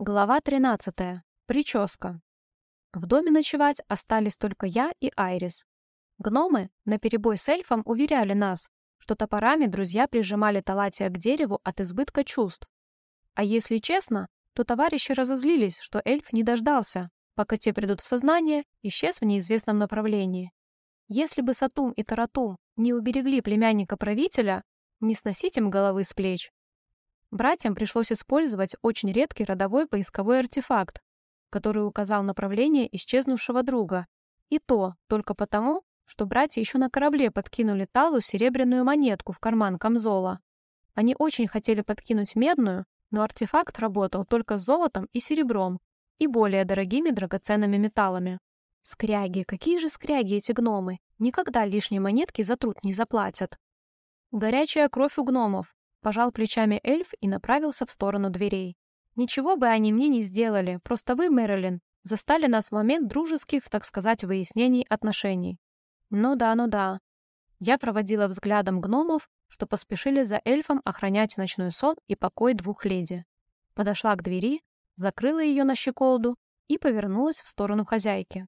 Глава 13. Прическа. В доме ночевать остались только я и Айрис. Гномы, наперебой с эльфом, уверяли нас, что топорами друзья прижимали Талатия к дереву от избытка чувств. А если честно, то товарищи разозлились, что эльф не дождался, пока те придут в сознание, исчез в неизвестном направлении. Если бы Сатум и Таратум не уберегли племянника правителя, не сносить им головы с плеч, Братьям пришлось использовать очень редкий родовой поисковой артефакт, который указал направление исчезнувшего друга. И то только потому, что братья еще на корабле подкинули Талу серебряную монетку в карман камзола. Они очень хотели подкинуть медную, но артефакт работал только с золотом и серебром и более дорогими драгоценными металлами. Скряги, какие же скряги эти гномы? Никогда лишние монетки за труд не заплатят. Горячая кровь у гномов, Пожал плечами эльф и направился в сторону дверей. «Ничего бы они мне не сделали, просто вы, Мэрилин, застали нас в момент дружеских, так сказать, выяснений отношений». «Ну да, ну да». Я проводила взглядом гномов, что поспешили за эльфом охранять ночной сон и покой двух леди. Подошла к двери, закрыла ее на щеколду и повернулась в сторону хозяйки.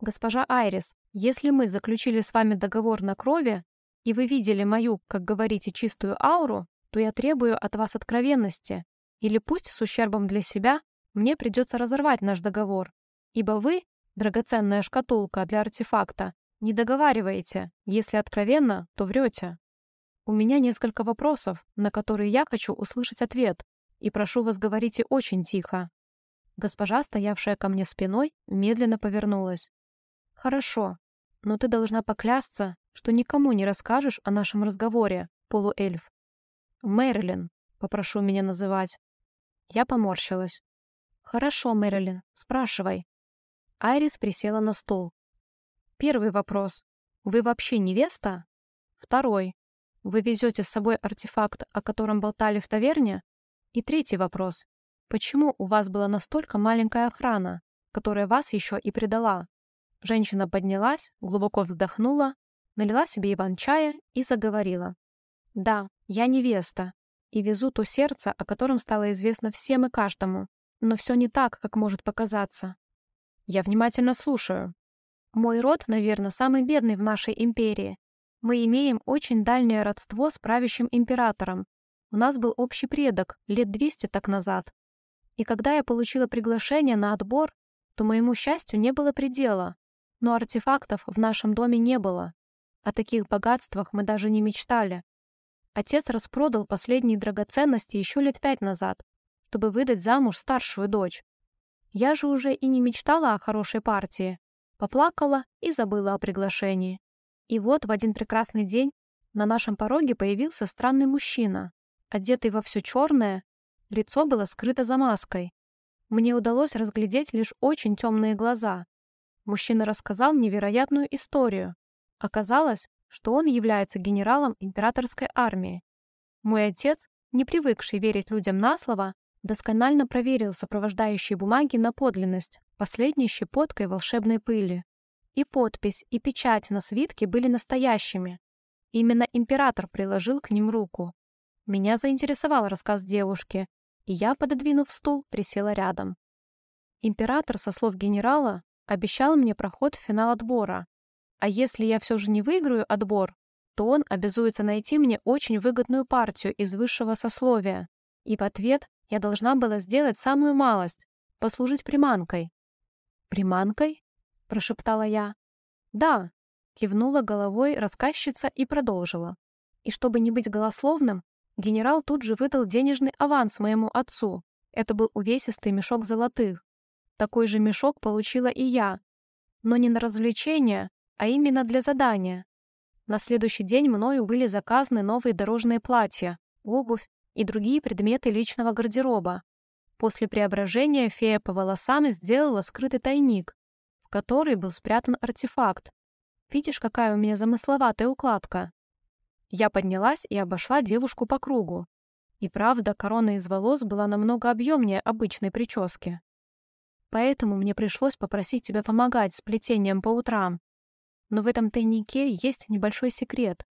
«Госпожа Айрис, если мы заключили с вами договор на крови, и вы видели мою, как говорите, чистую ауру, то я требую от вас откровенности, или пусть с ущербом для себя мне придется разорвать наш договор, ибо вы, драгоценная шкатулка для артефакта, не договариваете, если откровенно, то врете. У меня несколько вопросов, на которые я хочу услышать ответ, и прошу вас говорите очень тихо. Госпожа, стоявшая ко мне спиной, медленно повернулась. «Хорошо, но ты должна поклясться, что никому не расскажешь о нашем разговоре, полуэльф. Мэрилин, попрошу меня называть. Я поморщилась. Хорошо, Мэрилин, спрашивай. Айрис присела на стул. Первый вопрос. Вы вообще невеста? Второй. Вы везете с собой артефакт, о котором болтали в таверне? И третий вопрос. Почему у вас была настолько маленькая охрана, которая вас еще и предала? Женщина поднялась, глубоко вздохнула, налила себе иван-чая и заговорила. Да, я невеста, и везу то сердце, о котором стало известно всем и каждому, но все не так, как может показаться. Я внимательно слушаю. Мой род, наверное, самый бедный в нашей империи. Мы имеем очень дальнее родство с правящим императором. У нас был общий предок, лет 200 так назад. И когда я получила приглашение на отбор, то моему счастью не было предела. Но артефактов в нашем доме не было. О таких богатствах мы даже не мечтали. Отец распродал последние драгоценности еще лет пять назад, чтобы выдать замуж старшую дочь. Я же уже и не мечтала о хорошей партии. Поплакала и забыла о приглашении. И вот в один прекрасный день на нашем пороге появился странный мужчина, одетый во все черное, лицо было скрыто за маской. Мне удалось разглядеть лишь очень темные глаза. Мужчина рассказал невероятную историю. Оказалось, что он является генералом императорской армии. Мой отец, не привыкший верить людям на слово, досконально проверил сопровождающие бумаги на подлинность, последней щепоткой волшебной пыли. И подпись, и печать на свитке были настоящими. Именно император приложил к ним руку. Меня заинтересовал рассказ девушки, и я, пододвинув стул, присела рядом. Император, со слов генерала, обещал мне проход в финал отбора, а если я все же не выиграю отбор, то он обязуется найти мне очень выгодную партию из высшего сословия. И в ответ я должна была сделать самую малость — послужить приманкой. «Приманкой?» — прошептала я. «Да», — кивнула головой рассказчица и продолжила. И чтобы не быть голословным, генерал тут же выдал денежный аванс моему отцу. Это был увесистый мешок золотых. Такой же мешок получила и я. Но не на развлечения, а именно для задания. На следующий день мною были заказаны новые дорожные платья, обувь и другие предметы личного гардероба. После преображения фея по волосам сделала скрытый тайник, в который был спрятан артефакт. Видишь, какая у меня замысловатая укладка? Я поднялась и обошла девушку по кругу. И правда, корона из волос была намного объемнее обычной прически. Поэтому мне пришлось попросить тебя помогать с плетением по утрам. Но в этом тайнике есть небольшой секрет.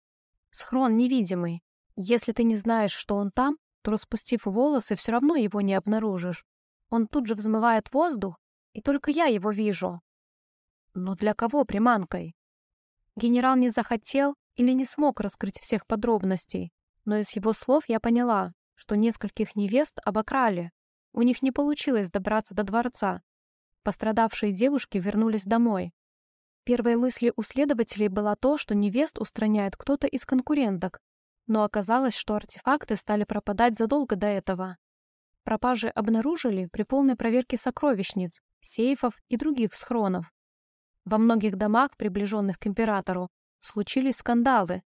Схрон невидимый. Если ты не знаешь, что он там, то, распустив волосы, все равно его не обнаружишь. он тут же взмывает воздух, и только я его вижу. Но для кого приманкой? Генерал не захотел или не смог раскрыть всех подробностей, но из его слов я поняла, что нескольких невест обокрали. У них не получилось добраться до дворца. Пострадавшие девушки вернулись домой. Первой мыслью у следователей было то, что невест устраняет кто-то из конкуренток, но оказалось, что артефакты стали пропадать задолго до этого. Пропажи обнаружили при полной проверке сокровищниц, сейфов и других схронов. Во многих домах, приближенных к императору, случились скандалы.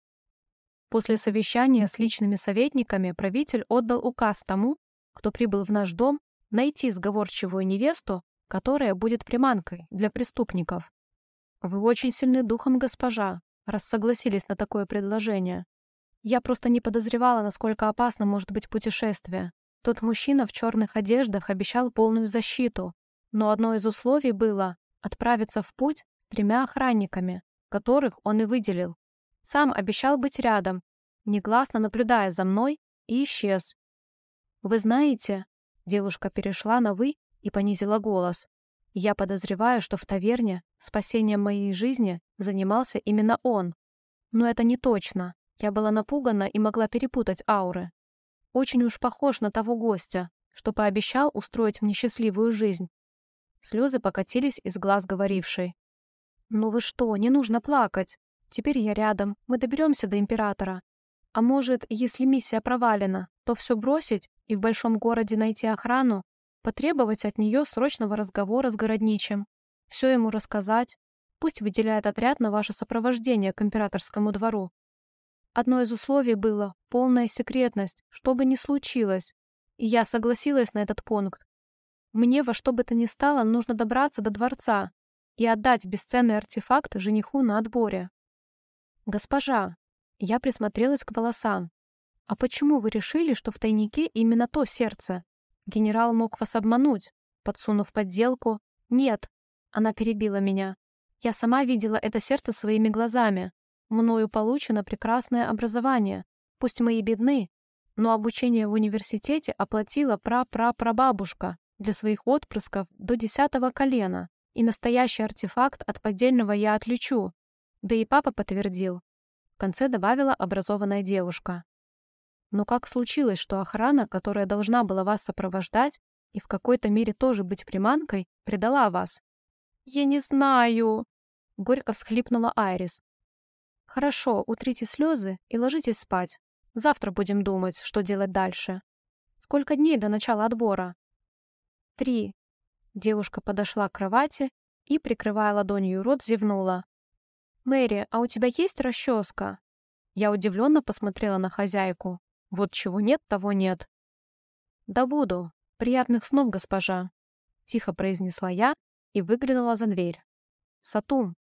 После совещания с личными советниками правитель отдал указ тому, кто прибыл в наш дом, найти сговорчивую невесту, которая будет приманкой для преступников. Вы очень сильны духом, госпожа, раз согласились на такое предложение. Я просто не подозревала, насколько опасно может быть путешествие. Тот мужчина в черных одеждах обещал полную защиту, но одно из условий было отправиться в путь с тремя охранниками, которых он и выделил. Сам обещал быть рядом, негласно наблюдая за мной, и исчез. «Вы знаете...» Девушка перешла на «вы» и понизила голос. «Я подозреваю, что в таверне спасением моей жизни занимался именно он. Но это не точно. Я была напугана и могла перепутать ауры. Очень уж похож на того гостя, что пообещал устроить мне счастливую жизнь. Слезы покатились из глаз говорившей. «Ну вы что, не нужно плакать. Теперь я рядом, мы доберемся до Императора. А может, если миссия провалена, то все бросить и в большом городе найти охрану, потребовать от нее срочного разговора с городничим, все ему рассказать, пусть выделяет отряд на ваше сопровождение к императорскому двору. Одно из условий было полная секретность, что бы ни случилось, и я согласилась на этот пункт. Мне во что бы то ни стало нужно добраться до дворца и отдать бесценный артефакт жениху на отборе. «Госпожа», я присмотрелась к волосам. «А почему вы решили, что в тайнике именно то сердце? Генерал мог вас обмануть, подсунув подделку. Нет!» Она перебила меня. «Я сама видела это сердце своими глазами. Мною получено прекрасное образование. Пусть мы и бедны, но обучение в университете оплатила пра-пра-прабабушка для своих отпрысков до десятого колена, и настоящий артефакт от поддельного я отличу. Да и папа подтвердил, конце добавила образованная девушка. Но как случилось, что охрана, которая должна была вас сопровождать и в какой-то мере тоже быть приманкой, предала вас? Я не знаю, горько всхлипнула Айрис. Хорошо, утрите слезы и ложитесь спать. Завтра будем думать, что делать дальше. Сколько дней до начала отбора? Три. Девушка подошла к кровати и, прикрывая ладонью рот, зевнула. «Мэри, а у тебя есть расческа?» Я удивленно посмотрела на хозяйку. Вот чего нет, того нет. «Да буду. Приятных снов, госпожа!» Тихо произнесла я и выглянула за дверь. «Сатум,